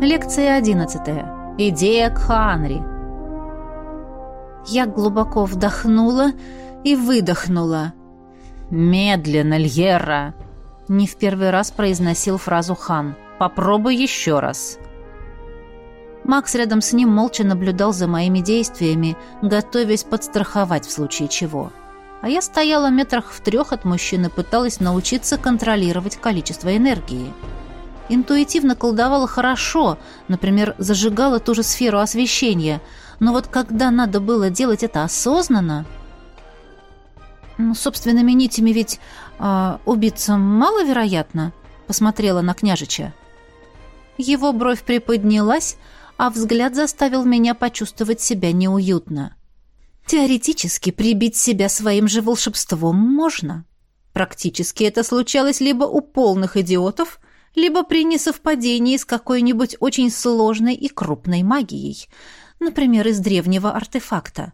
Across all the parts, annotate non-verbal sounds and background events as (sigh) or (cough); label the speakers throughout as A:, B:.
A: Лекция 11. Идея Кханри. Я глубоко вдохнула и выдохнула. «Медленно, Льера!» Не в первый раз произносил фразу Хан. «Попробуй еще раз». Макс рядом с ним молча наблюдал за моими действиями, готовясь подстраховать в случае чего. А я стояла метрах в трех от мужчины, пыталась научиться контролировать количество энергии. «Медленно, интуитивно колдовала хорошо, например, зажигала ту же сферу освещения, но вот когда надо было делать это осознанно... Ну, собственными нитями ведь а, э, убийца маловероятно, посмотрела на княжича. Его бровь приподнялась, а взгляд заставил меня почувствовать себя неуютно. Теоретически прибить себя своим же волшебством можно. Практически это случалось либо у полных идиотов, либо при несовпадении с какой-нибудь очень сложной и крупной магией, например, из древнего артефакта.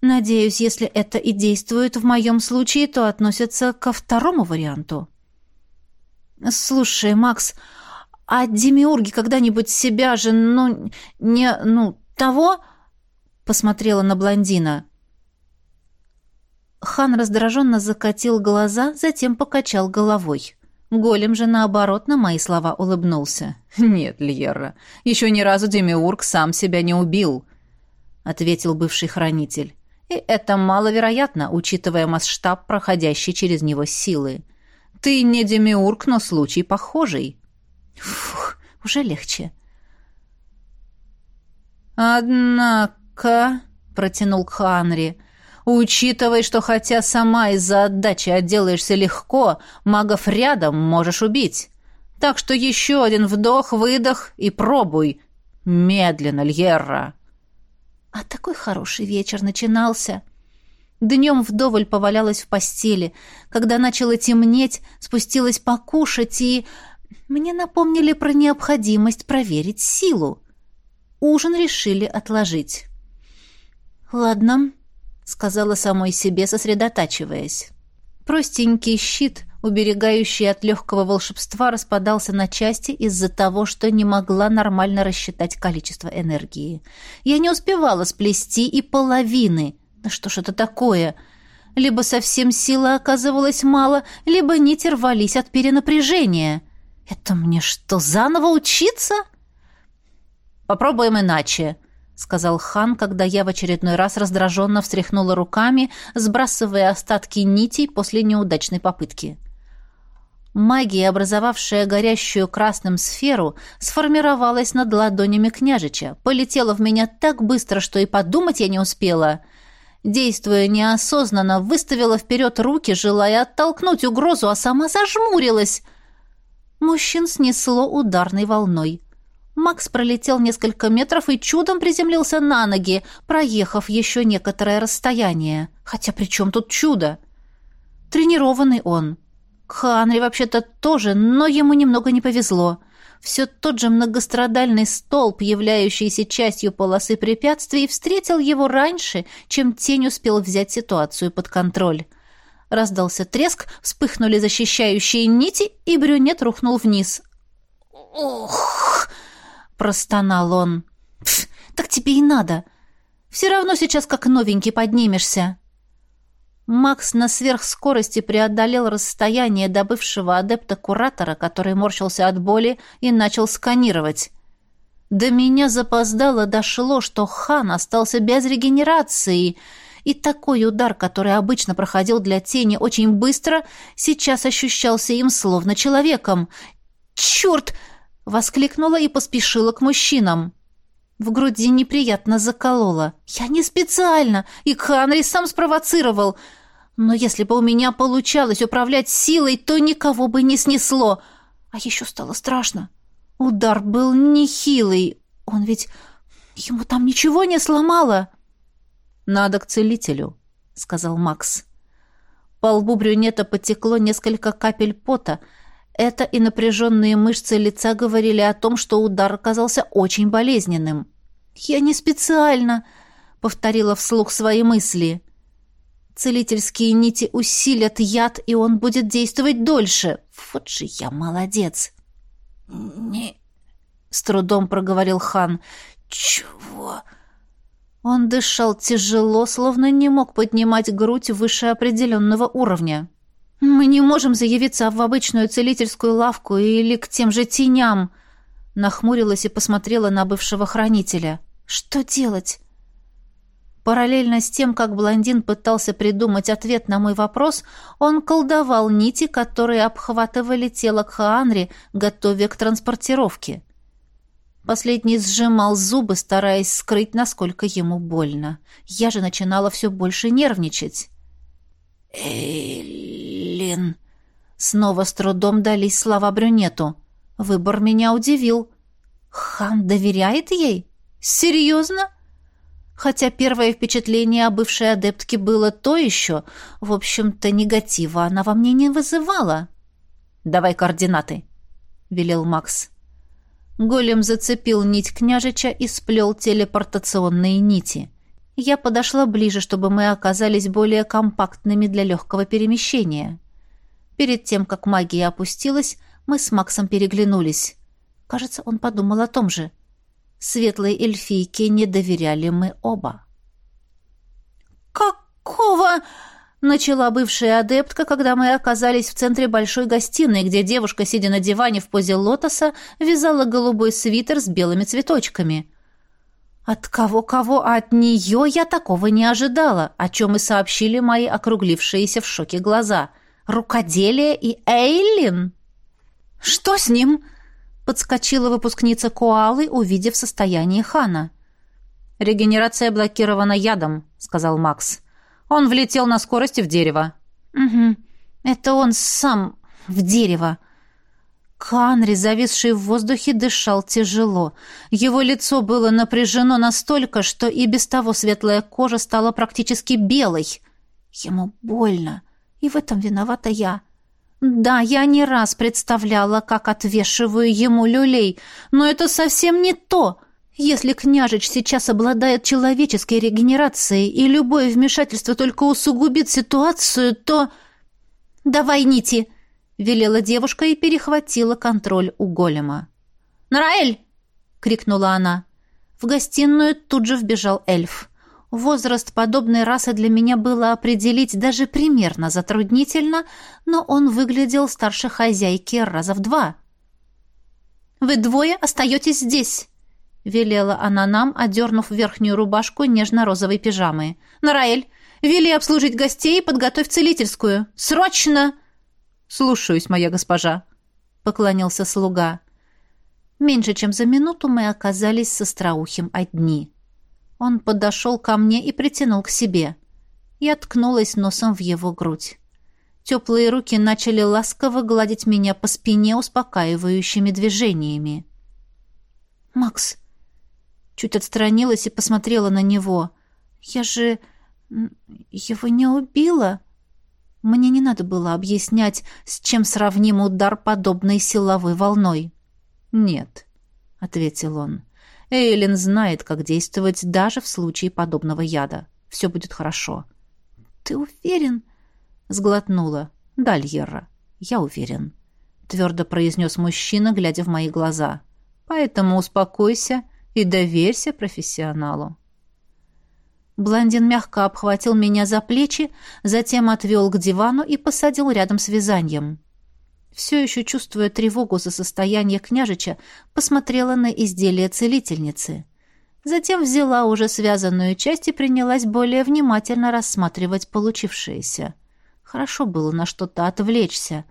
A: Надеюсь, если это и действует в моем случае, то относится ко второму варианту. «Слушай, Макс, а демиурги когда-нибудь себя же, ну, не, ну, того?» посмотрела на блондина. Хан раздраженно закатил глаза, затем покачал головой. Голем же, наоборот, на мои слова улыбнулся. (laughs) «Нет, Льерра, еще ни разу Демиург сам себя не убил», — ответил бывший хранитель. «И это маловероятно, учитывая масштаб проходящей через него силы. Ты не Демиург, но случай похожий». «Фух, уже легче». «Однако», — протянул Ханри, — Учитывая, что хотя сама из-за отдачи отделаешься легко, магов рядом можешь убить. Так что еще один вдох, выдох и пробуй. Медленно, Льерра. А такой хороший вечер начинался. Днем вдоволь повалялась в постели. Когда начало темнеть, спустилась покушать и... Мне напомнили про необходимость проверить силу. Ужин решили отложить. «Ладно, сказала самой себе, сосредотачиваясь. Простенький щит, уберегающий от легкого волшебства, распадался на части из-за того, что не могла нормально рассчитать количество энергии. Я не успевала сплести и половины. Да что ж это такое? Либо совсем силы оказывалось мало, либо нити рвались от перенапряжения. Это мне что, заново учиться? Попробуем иначе, сказал хан, когда я в очередной раз раздраженно встряхнула руками, сбрасывая остатки нитей после неудачной попытки. Магия, образовавшая горящую красным сферу, сформировалась над ладонями княжича, полетела в меня так быстро, что и подумать я не успела. Действуя неосознанно, выставила вперед руки, желая оттолкнуть угрозу, а сама зажмурилась. Мужчин снесло ударной волной. — Макс пролетел несколько метров и чудом приземлился на ноги, проехав еще некоторое расстояние. Хотя при чем тут чудо? Тренированный он. Ханри вообще-то тоже, но ему немного не повезло. Все тот же многострадальный столб, являющийся частью полосы препятствий, встретил его раньше, чем тень успел взять ситуацию под контроль. Раздался треск, вспыхнули защищающие нити, и брюнет рухнул вниз. «Ох!» простонал он. «Так тебе и надо. Все равно сейчас как новенький поднимешься». Макс на сверхскорости преодолел расстояние до бывшего адепта-куратора, который морщился от боли и начал сканировать. До меня запоздало дошло, что хан остался без регенерации, и такой удар, который обычно проходил для тени очень быстро, сейчас ощущался им словно человеком. «Черт!» Воскликнула и поспешила к мужчинам. В груди неприятно заколола. «Я не специально, и Ханри сам спровоцировал. Но если бы у меня получалось управлять силой, то никого бы не снесло. А еще стало страшно. Удар был нехилый. Он ведь... Ему там ничего не сломало». «Надо к целителю», — сказал Макс. По лбу брюнета потекло несколько капель пота — это и напряженные мышцы лица говорили о том, что удар оказался очень болезненным. «Я не специально», — повторила вслух свои мысли. «Целительские нити усилят яд, и он будет действовать дольше. Вот же я молодец!» «Не...» — с трудом проговорил хан.
B: «Чего?»
A: Он дышал тяжело, словно не мог поднимать грудь выше определенного уровня. Мы не можем заявиться в обычную целительскую лавку или к тем же теням, нахмурилась и посмотрела на бывшего хранителя. Что делать? Параллельно с тем, как блондин пытался придумать ответ на мой вопрос, он колдовал нити, которые обхватывали тело Кхаанри, готовя к транспортировке. Последний сжимал зубы, стараясь скрыть, насколько ему больно. Я же начинала все больше нервничать.
B: «Блин!»
A: Снова с трудом дались слова брюнету. Выбор меня удивил. Хан доверяет ей? Серьезно? Хотя первое впечатление о бывшей адептке было то еще. В общем-то, негатива она во мне не вызывала. «Давай координаты», — велел Макс. Голем зацепил нить княжича и сплел телепортационные нити. Я подошла ближе, чтобы мы оказались более компактными для легкого перемещения. Перед тем, как магия опустилась, мы с Максом переглянулись. Кажется, он подумал о том же. Светлой эльфийке не доверяли мы оба. «Какого?» — начала бывшая адептка, когда мы оказались в центре большой гостиной, где девушка, сидя на диване в позе лотоса, вязала голубой свитер с белыми цветочками. «От кого-кого, от нее я такого не ожидала, о чем и сообщили мои округлившиеся в шоке глаза» рукоделие и Эйлин!» «Что с ним?» — подскочила выпускница Куалы, увидев состояние Хана. «Регенерация блокирована ядом», — сказал Макс. «Он влетел на скорости в дерево». «Угу. Это он сам в дерево». Канри, зависший в воздухе, дышал тяжело. Его лицо было напряжено настолько, что и без того светлая кожа стала практически белой. Ему больно и в этом виновата я. Да, я не раз представляла, как отвешиваю ему люлей, но это совсем не то. Если княжич сейчас обладает человеческой регенерацией, и любое вмешательство только усугубит ситуацию, то... «Давай нити!» — велела девушка и перехватила контроль у голема. «Нараэль!» — крикнула она. В гостиную тут же вбежал эльф. Возраст подобной расы для меня было определить даже примерно затруднительно, но он выглядел старше хозяйки раза в два. «Вы двое остаетесь здесь», — велела она нам, одернув верхнюю рубашку нежно-розовой пижамы. «Нараэль, вели обслужить гостей и подготовь целительскую. Срочно!» «Слушаюсь, моя госпожа», — поклонился слуга. Меньше чем за минуту мы оказались с остроухим одни. Он подошел ко мне и притянул к себе. Я ткнулась носом в его грудь. Теплые руки начали ласково гладить меня по спине успокаивающими движениями. «Макс!» Чуть отстранилась и посмотрела на него. «Я же... его не убила!» Мне не надо было объяснять, с чем сравним удар подобной силовой волной. «Нет», — ответил он. Эйлин знает, как действовать даже в случае подобного яда. Все будет хорошо». «Ты уверен?» — сглотнула. «Да, Льерра, я уверен», — твердо произнес мужчина, глядя в мои глаза. «Поэтому успокойся и доверься профессионалу». Блондин мягко обхватил меня за плечи, затем отвел к дивану и посадил рядом с вязанием все еще чувствуя тревогу за состояние княжича, посмотрела на изделие целительницы. Затем взяла уже связанную часть и принялась более внимательно рассматривать получившееся. Хорошо было на что-то отвлечься.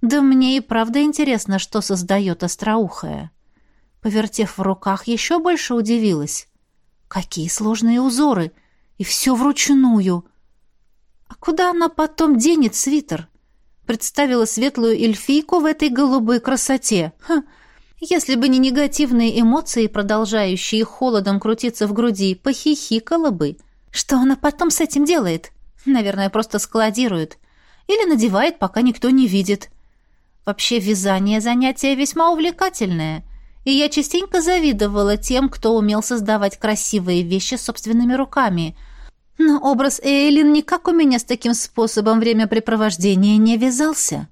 A: Да мне и правда интересно, что создает остроухая. Повертев в руках, еще больше удивилась. Какие сложные узоры! И все вручную! А куда она потом денет свитер? — представила светлую эльфийку в этой голубой красоте. Ха. Если бы не негативные эмоции, продолжающие холодом крутиться в груди, похихикала бы. Что она потом с этим делает? Наверное, просто складирует. Или надевает, пока никто не видит. Вообще вязание занятие весьма увлекательное. И я частенько завидовала тем, кто умел создавать красивые вещи собственными руками – Образ Эйлин никак у меня с таким способом времяпрепровождения не вязался.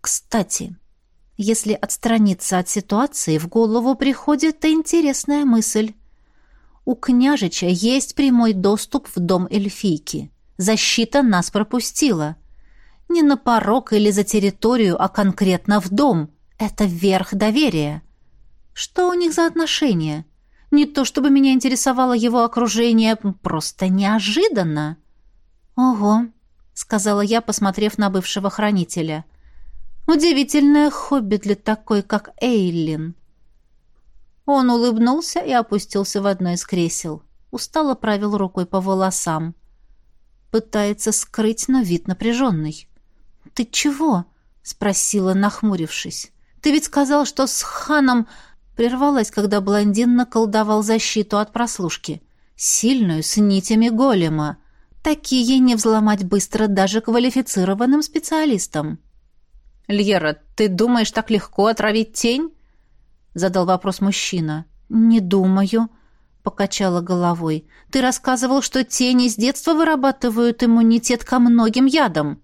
A: Кстати, если отстраниться от ситуации, в голову приходит интересная мысль. У княжича есть прямой доступ в дом эльфийки. Защита нас пропустила. Не на порог или за территорию, а конкретно в дом. Это верх доверия. Что у них за отношения? — не то чтобы меня интересовало его окружение, просто неожиданно. «Ого», — сказала я, посмотрев на бывшего хранителя. «Удивительное хобби для такой, как Эйлин». Он улыбнулся и опустился в одно из кресел. Устало правил рукой по волосам. Пытается скрыть, но вид напряженный. «Ты чего?» — спросила, нахмурившись. «Ты ведь сказал, что с ханом прервалась, когда блондин наколдовал защиту от прослушки. Сильную, с нитями голема. Такие не взломать быстро даже квалифицированным специалистам. «Льера, ты думаешь, так легко отравить тень?» Задал вопрос мужчина. «Не думаю», — покачала головой. «Ты рассказывал, что тени с детства вырабатывают иммунитет ко многим ядам».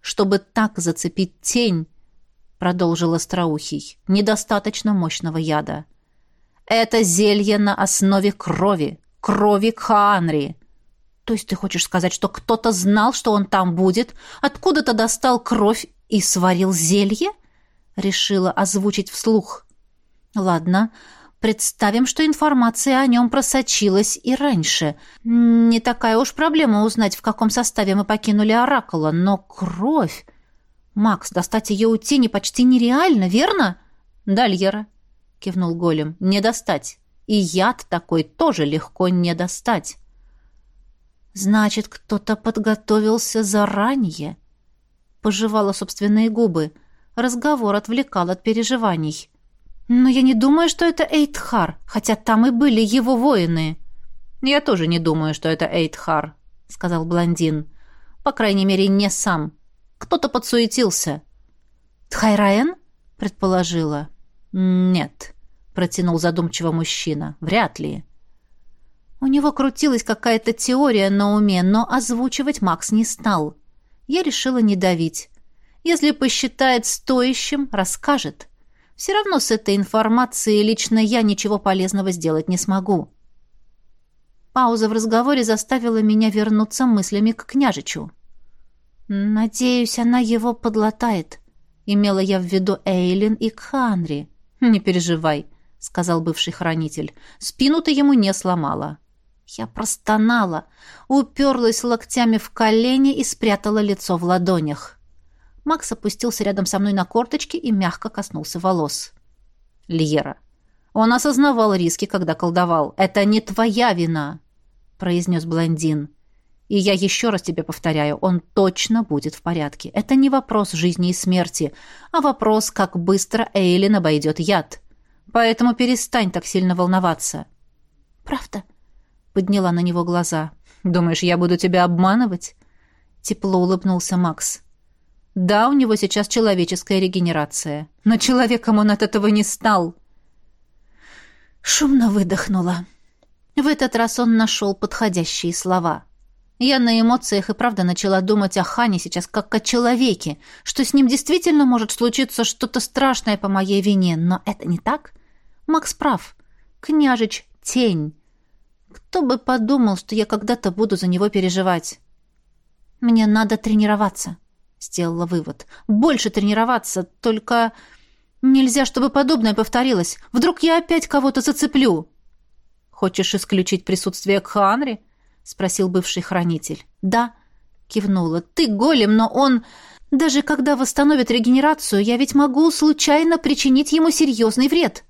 A: Чтобы так зацепить тень, — продолжил Остроухий, — недостаточно мощного яда. «Это зелье на основе крови, крови Ханри. «То есть ты хочешь сказать, что кто-то знал, что он там будет, откуда-то достал кровь и сварил зелье?» — решила озвучить вслух. «Ладно, представим, что информация о нем просочилась и раньше. Не такая уж проблема узнать, в каком составе мы покинули Оракула, но кровь...» «Макс, достать ее у тени почти нереально, верно?» Дальера, кивнул голем, — «не достать. И яд такой тоже легко не достать». «Значит, кто-то подготовился заранее?» Пожевала собственные губы. Разговор отвлекал от переживаний. «Но я не думаю, что это Эйтхар, хотя там и были его воины». «Я тоже не думаю, что это Эйтхар», — сказал блондин. «По крайней мере, не сам. Кто-то подсуетился. «Тхайраен?» — предположила. «Нет», — протянул задумчиво мужчина. «Вряд ли». У него крутилась какая-то теория на уме, но озвучивать Макс не стал. Я решила не давить. Если посчитает стоящим, расскажет. Все равно с этой информацией лично я ничего полезного сделать не смогу. Пауза в разговоре заставила меня вернуться мыслями к княжичу. «Надеюсь, она его подлатает», — имела я в виду Эйлин и Кханри. «Не переживай», — сказал бывший хранитель. «Спину ты ему не сломала». Я простонала, уперлась локтями в колени и спрятала лицо в ладонях. Макс опустился рядом со мной на корточки и мягко коснулся волос. «Льера, он осознавал риски, когда колдовал. Это не твоя вина», — произнес блондин. И я еще раз тебе повторяю, он точно будет в порядке. Это не вопрос жизни и смерти, а вопрос, как быстро Эйлин обойдет яд. Поэтому перестань так сильно волноваться». «Правда?» — подняла на него глаза. «Думаешь, я буду тебя обманывать?» Тепло улыбнулся Макс. «Да, у него сейчас человеческая регенерация, но человеком он от этого не стал». Шумно выдохнула. В этот раз он нашел подходящие слова. Я на эмоциях и правда начала думать о Хане сейчас как о человеке, что с ним действительно может случиться что-то страшное по моей вине, но это не так. Макс прав. Княжич — тень. Кто бы подумал, что я когда-то буду за него переживать. Мне надо тренироваться, — сделала вывод. Больше тренироваться, только нельзя, чтобы подобное повторилось. Вдруг я опять кого-то зацеплю. Хочешь исключить присутствие Кханри? спросил бывший хранитель. Да, кивнула. Ты голем, но он... Даже когда восстановит регенерацию, я ведь могу случайно причинить ему серьезный вред.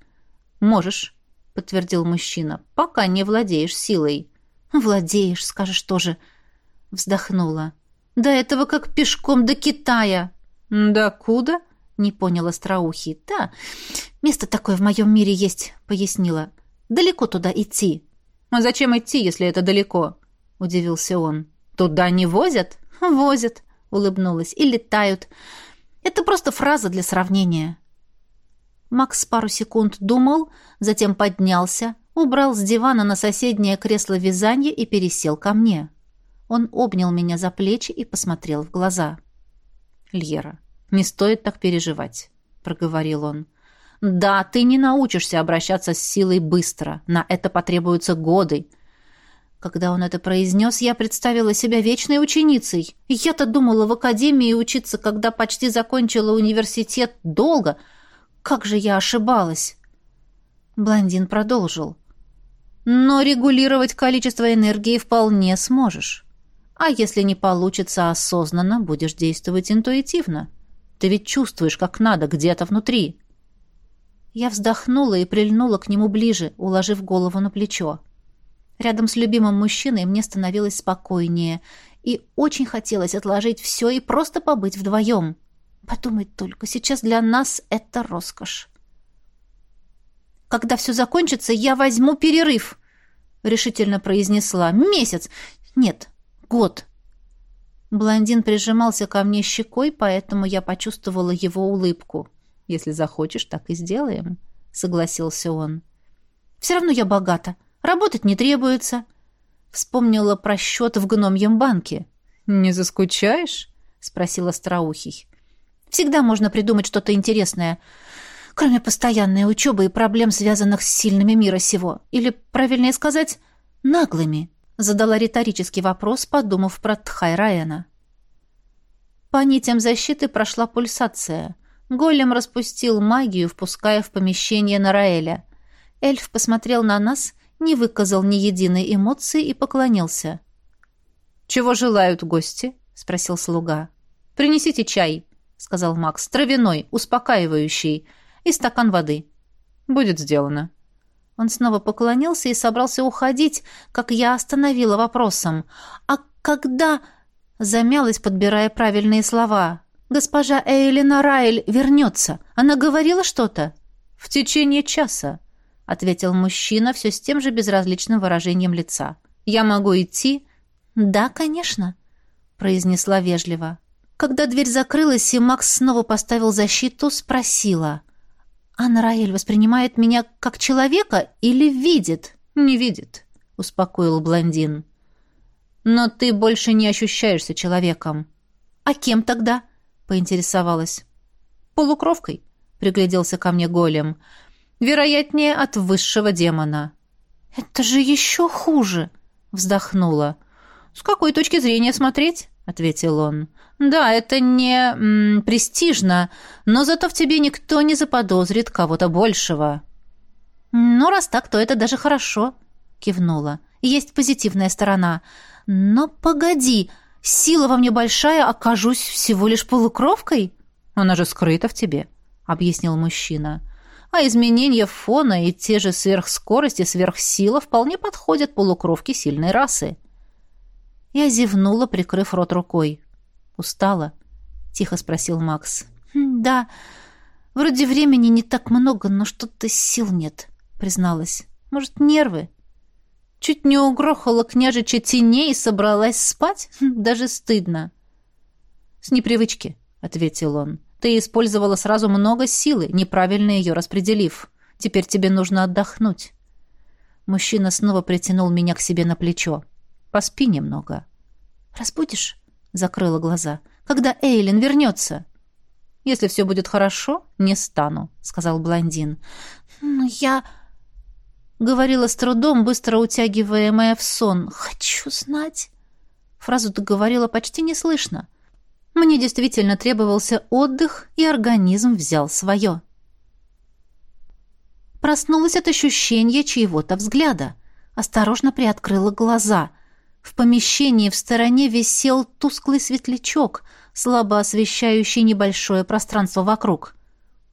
A: Можешь, подтвердил мужчина, пока не владеешь силой. Владеешь, скажешь тоже. Вздохнула. До этого как пешком до Китая. Да куда? Не понял остроухий. Да, место такое в моем мире есть, пояснила. Далеко туда идти. А зачем идти, если это далеко? — удивился он. «Туда не возят?» «Возят», — улыбнулась. «И летают. Это просто фраза для сравнения». Макс пару секунд думал, затем поднялся, убрал с дивана на соседнее кресло вязание и пересел ко мне. Он обнял меня за плечи и посмотрел в глаза. «Льера, не стоит так переживать», — проговорил он. «Да, ты не научишься обращаться с силой быстро. На это потребуются годы. Когда он это произнес, я представила себя вечной ученицей. Я-то думала в академии учиться, когда почти закончила университет, долго. Как же я ошибалась!» Блондин продолжил. «Но регулировать количество энергии вполне сможешь. А если не получится осознанно, будешь действовать интуитивно. Ты ведь чувствуешь, как надо, где-то внутри». Я вздохнула и прильнула к нему ближе, уложив голову на плечо. Рядом с любимым мужчиной мне становилось спокойнее, и очень хотелось отложить все и просто побыть вдвоем. Подумать только, сейчас для нас это роскошь. «Когда все закончится, я возьму перерыв», — решительно произнесла. «Месяц! Нет, год!» Блондин прижимался ко мне щекой, поэтому я почувствовала его улыбку. «Если захочешь, так и сделаем», — согласился он. «Все равно я богата», Работать не требуется. Вспомнила про счет в гномьем банке. «Не заскучаешь?» — спросила Страухий. «Всегда можно придумать что-то интересное, кроме постоянной учебы и проблем, связанных с сильными мира сего. Или, правильнее сказать, наглыми», — задала риторический вопрос, подумав про Тхай Райана. По нитям защиты прошла пульсация. Голем распустил магию, впуская в помещение Нараэля. Эльф посмотрел на нас не выказал ни единой эмоции и поклонился. «Чего желают гости?» — спросил слуга. «Принесите чай», — сказал Макс, — «травяной, успокаивающий, и стакан воды». «Будет сделано». Он снова поклонился и собрался уходить, как я остановила вопросом. «А когда...» — замялась, подбирая правильные слова. «Госпожа Эйлина Райль вернется. Она говорила что-то?» «В течение часа», — ответил мужчина все с тем же безразличным выражением лица. «Я могу идти?» «Да, конечно», — произнесла вежливо. Когда дверь закрылась и Макс снова поставил защиту, спросила. «Анраэль воспринимает меня как человека или видит?» «Не видит», — успокоил блондин. «Но ты больше не ощущаешься человеком». «А кем тогда?» — поинтересовалась. «Полукровкой», — пригляделся ко мне голем. «Полукровкой» вероятнее от высшего демона. «Это же еще хуже!» — вздохнула. «С какой точки зрения смотреть?» — ответил он. «Да, это не м, престижно, но зато в тебе никто не заподозрит кого-то большего». «Ну, раз так, то это даже хорошо», — кивнула. «Есть позитивная сторона. Но погоди, сила во мне большая, окажусь всего лишь полукровкой?» «Она же скрыта в тебе», — объяснил мужчина а изменение фона и те же сверхскорости, сверхсила вполне подходят полукровке сильной расы. Я зевнула, прикрыв рот рукой. «Устала?» — тихо спросил Макс. «Хм, «Да, вроде времени не так много, но что-то сил нет», — призналась. «Может, нервы?» Чуть не угрохала княжича теней и собралась спать? Хм, даже стыдно. «С непривычки», — ответил он. Ты использовала сразу много силы, неправильно ее распределив. Теперь тебе нужно отдохнуть. Мужчина снова притянул меня к себе на плечо. Поспи немного. Разбудишь? Закрыла глаза. Когда Эйлин вернется? Если все будет хорошо, не стану, сказал блондин. Но я... Говорила с трудом, быстро утягиваемая в сон. «Хочу знать!» Фразу договорила почти неслышно. Мне действительно требовался отдых, и организм взял свое. Проснулась от ощущения чьего-то взгляда. Осторожно приоткрыла глаза. В помещении в стороне висел тусклый светлячок, слабо освещающий небольшое пространство вокруг.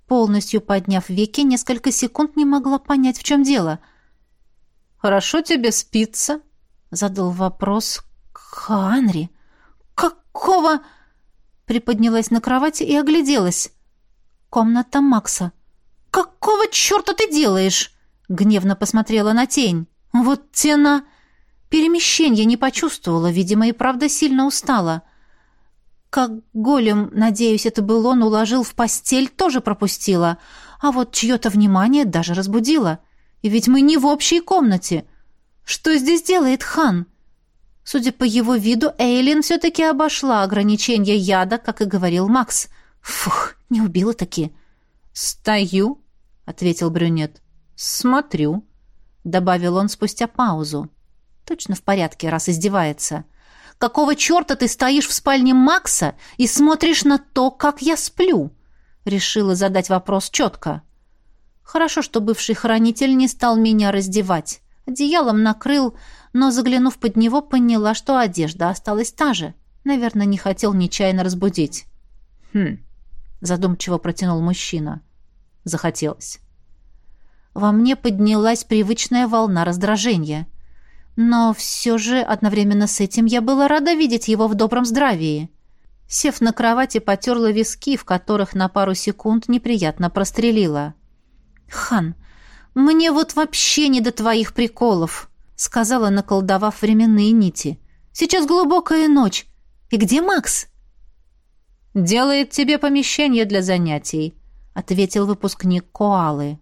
A: Полностью подняв веки, несколько секунд не могла понять, в чем дело. «Хорошо тебе спится?» — задал вопрос Ханри. «Какого...» приподнялась на кровати и огляделась. Комната Макса. «Какого черта ты делаешь?» Гневно посмотрела на тень. «Вот тена...» Перемещение не почувствовала, видимо, и правда сильно устала. Как голем, надеюсь, это был он, уложил в постель, тоже пропустила. А вот чье-то внимание даже разбудила. И ведь мы не в общей комнате. Что здесь делает хан?» Судя по его виду, Эйлин все-таки обошла ограничение яда, как и говорил Макс. Фух, не убила таки. «Стою», — ответил брюнет. «Смотрю», — добавил он спустя паузу. «Точно в порядке, раз издевается». «Какого черта ты стоишь в спальне Макса и смотришь на то, как я сплю?» Решила задать вопрос четко. «Хорошо, что бывший хранитель не стал меня раздевать» одеялом накрыл, но, заглянув под него, поняла, что одежда осталась та же. Наверное, не хотел нечаянно разбудить. «Хм», — задумчиво протянул мужчина. «Захотелось». Во мне поднялась привычная волна раздражения. Но все же одновременно с этим я была рада видеть его в добром здравии. Сев на кровати, потерла виски, в которых на пару секунд неприятно прострелила. «Хан, «Мне вот вообще не до твоих приколов», — сказала, наколдовав временные нити. «Сейчас глубокая ночь. И где Макс?» «Делает тебе помещение для занятий», — ответил выпускник Коалы.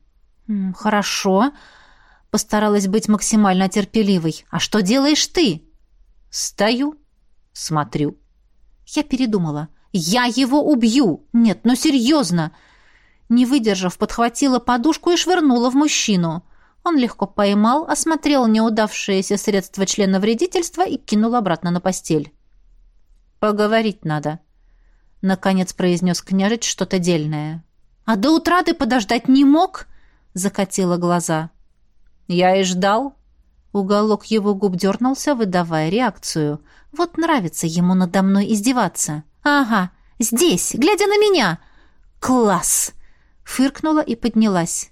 A: «Хорошо», — постаралась быть максимально терпеливой. «А что делаешь ты?» «Стою, смотрю». Я передумала. «Я его убью! Нет, ну серьезно!» Не выдержав, подхватила подушку и швырнула в мужчину. Он легко поймал, осмотрел неудавшееся средство члена вредительства и кинул обратно на постель. «Поговорить надо», — наконец произнес княжич что-то дельное. «А до утра ты подождать не мог?» — закатила глаза. «Я и ждал». Уголок его губ дернулся, выдавая реакцию. «Вот нравится ему надо мной издеваться». «Ага, здесь, глядя на меня!» «Класс!» фыркнула и поднялась.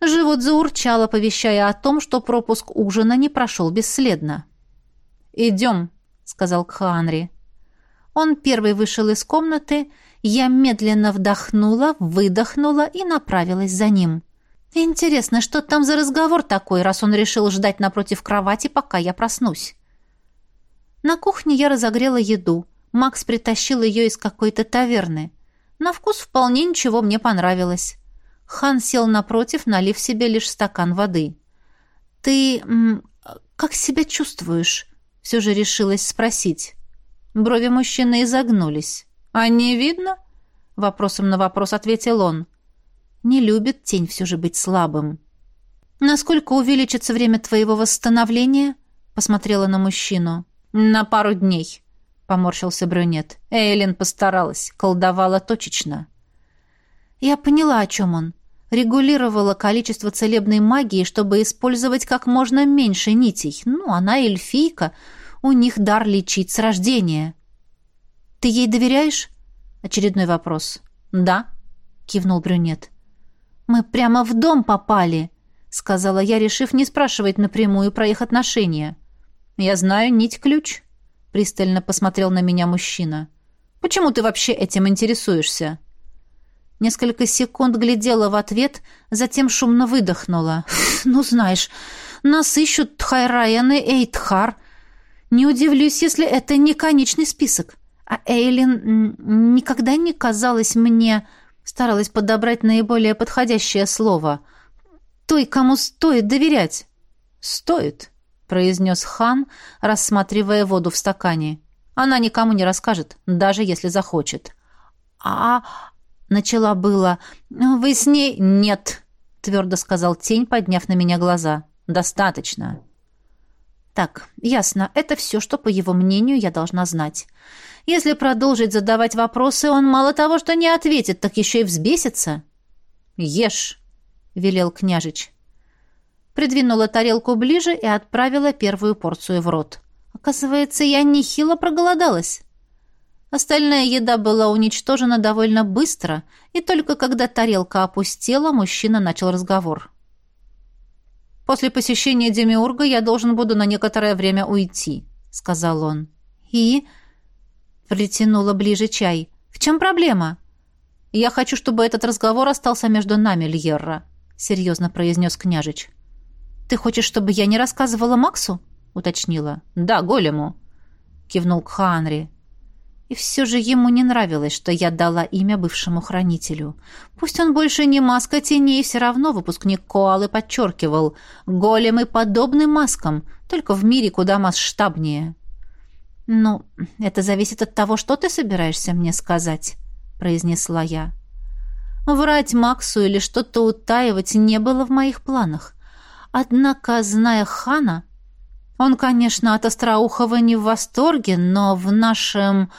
A: Живот заурчало, повещая о том, что пропуск ужина не прошел бесследно. «Идем», — сказал Кханри. Он первый вышел из комнаты, я медленно вдохнула, выдохнула и направилась за ним. «Интересно, что там за разговор такой, раз он решил ждать напротив кровати, пока я проснусь?» На кухне я разогрела еду. Макс притащил ее из какой-то таверны. На вкус вполне ничего мне понравилось. Хан сел напротив, налив себе лишь стакан воды. «Ты... как себя чувствуешь?» — все же решилась спросить. Брови мужчины изогнулись. «А не видно?» — вопросом на вопрос ответил он. «Не любит тень все же быть слабым». «Насколько увеличится время твоего восстановления?» — посмотрела на мужчину. «На пару дней», поморщился брюнет. Эйлин постаралась, колдовала точечно. Я поняла, о чем он. Регулировала количество целебной магии, чтобы использовать как можно меньше нитей. Ну, она эльфийка, у них дар лечить с рождения. Ты ей доверяешь? Очередной вопрос. Да, кивнул брюнет. Мы прямо в дом попали, сказала я, решив не спрашивать напрямую про их отношения. Я знаю нить-ключ, пристально посмотрел на меня мужчина. «Почему ты вообще этим интересуешься?» Несколько секунд глядела в ответ, затем шумно выдохнула. «Ну, знаешь, нас ищут Тхайраян и Эйтхар. Не удивлюсь, если это не конечный список. А Эйлин никогда не казалась мне...» Старалась подобрать наиболее подходящее слово. «Той, кому стоит доверять». «Стоит», произнес хан, рассматривая воду в стакане. «Она никому не расскажет, даже если захочет». «А...», а — начала было. «Вы с ней...» «Нет», — твердо сказал тень, подняв на меня глаза. «Достаточно». Так, ясно, это все, что, по его мнению, я должна знать. Если продолжить задавать вопросы, он мало того, что не ответит, так еще и взбесится. «Ешь», — велел княжич придвинула тарелку ближе и отправила первую порцию в рот. Оказывается, я нехило проголодалась. Остальная еда была уничтожена довольно быстро, и только когда тарелка опустела, мужчина начал разговор. «После посещения Демиурга я должен буду на некоторое время уйти», — сказал он. «И...» — притянула ближе чай. «В чем проблема?» «Я хочу, чтобы этот разговор остался между нами, Льерра», — серьезно произнес княжич. «Ты хочешь, чтобы я не рассказывала Максу?» — уточнила. «Да, голему», — кивнул к Ханри. И все же ему не нравилось, что я дала имя бывшему хранителю. Пусть он больше не маска теней, все равно выпускник Коалы подчеркивал. Големы подобны маскам, только в мире куда масштабнее. «Ну, это зависит от того, что ты собираешься мне сказать», — произнесла я. Врать Максу или что-то утаивать не было в моих планах. Однако, зная хана, он, конечно, от остроухова не в восторге, но в нашем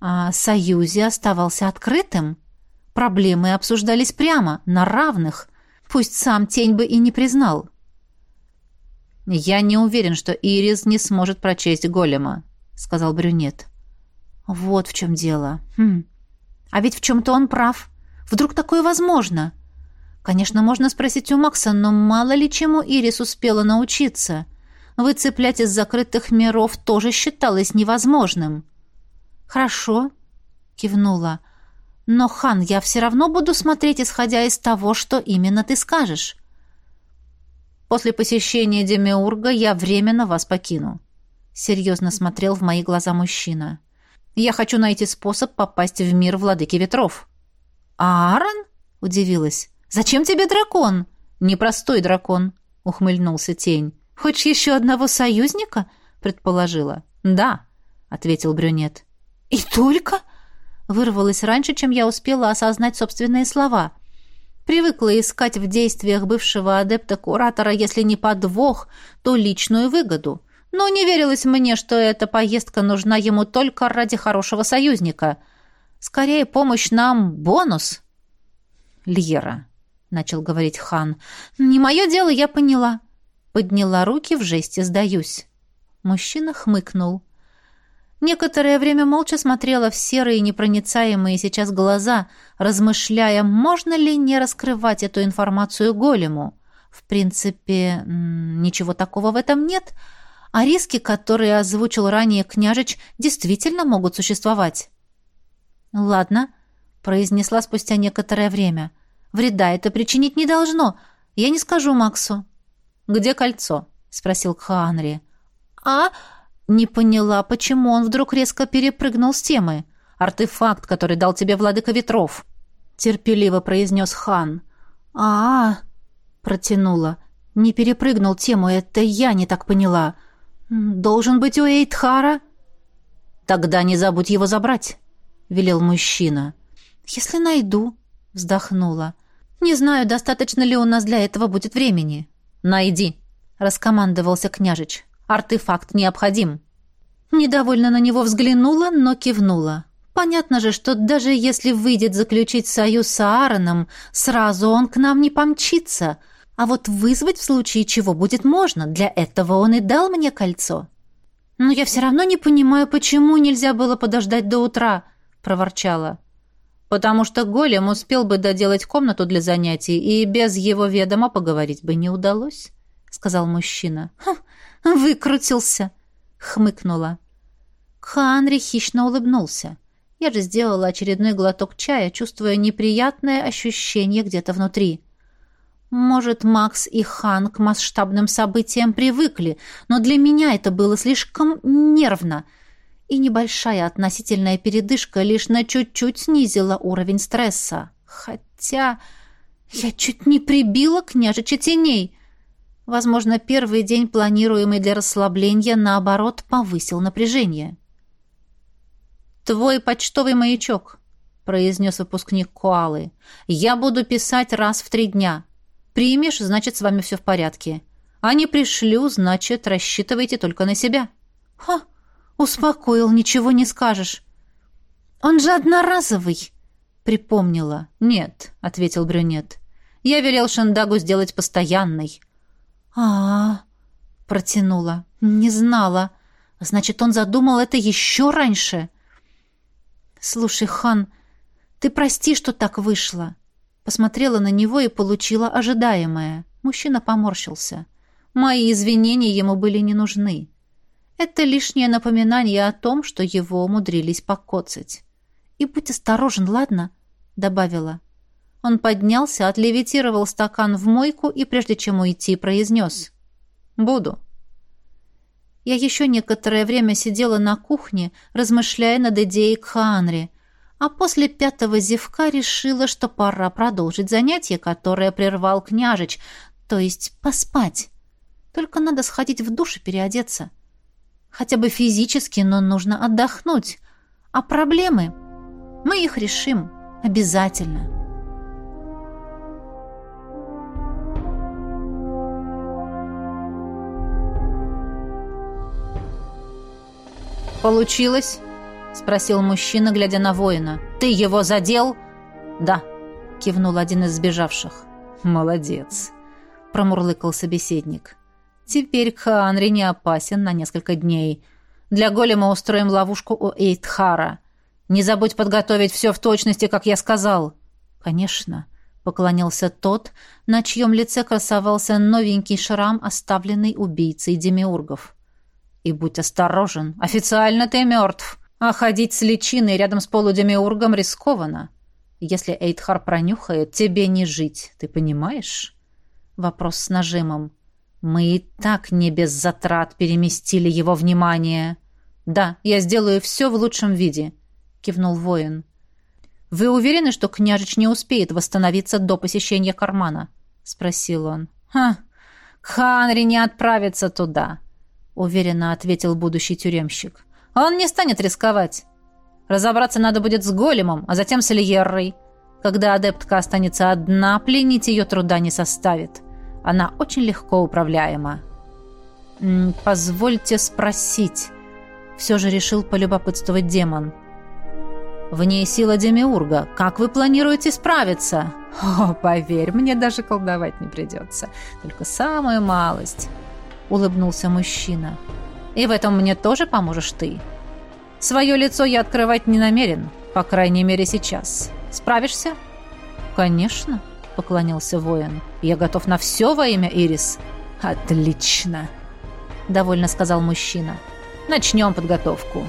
A: а, союзе оставался открытым. Проблемы обсуждались прямо, на равных. Пусть сам тень бы и не признал. «Я не уверен, что Ирис не сможет прочесть голема», — сказал брюнет. «Вот в чем дело. Хм. А ведь в чем-то он прав. Вдруг такое возможно?» Конечно, можно спросить у Макса, но мало ли чему Ирис успела научиться. Выцеплять из закрытых миров тоже считалось невозможным. «Хорошо», — кивнула. «Но, Хан, я все равно буду смотреть, исходя из того, что именно ты скажешь». «После посещения Демиурга я временно вас покину», — серьезно смотрел в мои глаза мужчина. «Я хочу найти способ попасть в мир Владыки Ветров». «Аарон?» — удивилась. «Зачем тебе дракон?» «Непростой дракон», — ухмыльнулся тень. «Хочешь еще одного союзника?» — предположила. «Да», — ответил брюнет. «И только?» — вырвалось раньше, чем я успела осознать собственные слова. Привыкла искать в действиях бывшего адепта-куратора, если не подвох, то личную выгоду. Но не верилось мне, что эта поездка нужна ему только ради хорошего союзника. Скорее, помощь нам — бонус. Льера начал говорить хан. «Не мое дело, я поняла». Подняла руки в жесте «сдаюсь». Мужчина хмыкнул. Некоторое время молча смотрела в серые непроницаемые сейчас глаза, размышляя, можно ли не раскрывать эту информацию голему. В принципе, ничего такого в этом нет, а риски, которые озвучил ранее княжич, действительно могут существовать. «Ладно», — произнесла спустя некоторое время — Вреда это а причинить не должно. Я не скажу Максу». «Где кольцо?» — спросил Ханри. «А?» — не поняла, почему он вдруг резко перепрыгнул с темы. «Артефакт, который дал тебе владыка ветров», — терпеливо произнес хан. а, -а, -а протянула. «Не перепрыгнул тему, это я не так поняла. Должен быть у Эйтхара?» «Тогда не забудь его забрать», — велел мужчина. «Если найду», Вздохнула. «Не знаю, достаточно ли у нас для этого будет времени». «Найди», — раскомандовался княжич. «Артефакт необходим». Недовольно на него взглянула, но кивнула. «Понятно же, что даже если выйдет заключить союз с Аароном, сразу он к нам не помчится. А вот вызвать в случае чего будет можно. Для этого он и дал мне кольцо». «Но я все равно не понимаю, почему нельзя было подождать до утра», — проворчала потому что Голем успел бы доделать комнату для занятий, и без его ведома поговорить бы не удалось», — сказал мужчина. «Выкрутился!» — хмыкнула. Ханри хищно улыбнулся. Я же сделала очередной глоток чая, чувствуя неприятное ощущение где-то внутри. Может, Макс и Хан к масштабным событиям привыкли, но для меня это было слишком нервно — и небольшая относительная передышка лишь на чуть-чуть снизила уровень стресса. Хотя я чуть не прибила княжича теней. Возможно, первый день, планируемый для расслабления, наоборот, повысил напряжение. «Твой почтовый маячок», — произнес выпускник Куалы. «Я буду писать раз в три дня. Примешь, значит, с вами все в порядке. А не пришлю, значит, рассчитывайте только на себя». «Ха!» Успокоил, ничего не скажешь. Он же одноразовый, припомнила. Нет, ответил брюнет. Я велел Шандагу сделать постоянной. А, -а, -а протянула. Не знала. Значит, он задумал это еще раньше. Слушай, Хан, ты прости, что так вышло. Посмотрела на него и получила ожидаемое. Мужчина поморщился. Мои извинения ему были не нужны. Это лишнее напоминание о том, что его умудрились покоцать. «И будь осторожен, ладно?» — добавила. Он поднялся, отлевитировал стакан в мойку и, прежде чем уйти, произнес. «Буду». Я еще некоторое время сидела на кухне, размышляя над идеей к Хаанри, а после пятого зевка решила, что пора продолжить занятие, которое прервал княжич, то есть поспать. Только надо сходить в душ и переодеться. — Хотя бы физически, но нужно отдохнуть. А проблемы? Мы их решим. Обязательно. «Получилось?» — спросил мужчина, глядя на воина. «Ты его задел?» «Да», — кивнул один из сбежавших. «Молодец», — промурлыкал собеседник. Теперь-ка Анри не опасен на несколько дней. Для голема устроим ловушку у Эйтхара. Не забудь подготовить все в точности, как я сказал». «Конечно», — поклонился тот, на чьем лице красовался новенький шрам, оставленный убийцей демиургов. «И будь осторожен, официально ты мертв, а ходить с личиной рядом с полудемиургом рискованно. Если Эйтхар пронюхает, тебе не жить, ты понимаешь?» Вопрос с нажимом. Мы и так не без затрат переместили его внимание. Да, я сделаю все в лучшем виде, кивнул воин. Вы уверены, что княжич не успеет восстановиться до посещения кармана? спросил он. Ха, Ханри не отправится туда, уверенно ответил будущий тюремщик. Он не станет рисковать. Разобраться надо будет с големом, а затем с Эльеррой. Когда адептка останется одна, пленить ее труда не составит. Она очень легко управляема. «Позвольте спросить», — все же решил полюбопытствовать демон. «В ней сила Демиурга. Как вы планируете справиться?» «О, поверь, мне даже колдовать не придется. Только самую малость», — улыбнулся мужчина. «И в этом мне тоже поможешь ты. Свое лицо я открывать не намерен, по крайней мере сейчас. Справишься?» «Конечно», поклонился воин. «Я готов на все во имя Ирис!» «Отлично!» — довольно сказал мужчина. «Начнем подготовку!»